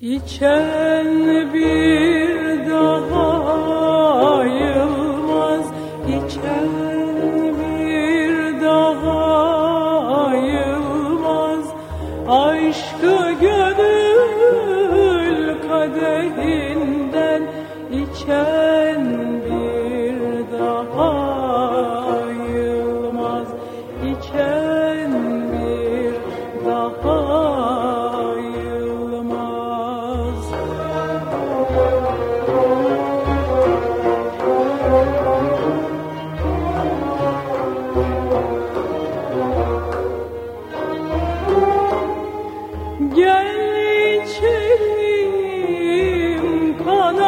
İçen bir daha yılmaz, içen bir daha yılmaz, aşkı gönül kadehinden içen.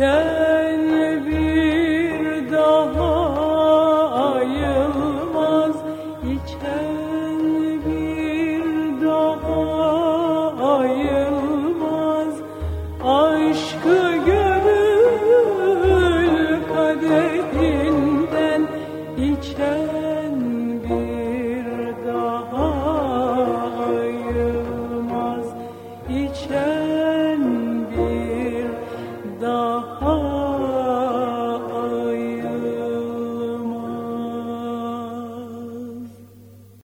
Diken bir daha ayılmaz. İçen bir daha ayılmaz. Aşkı gö- Oh.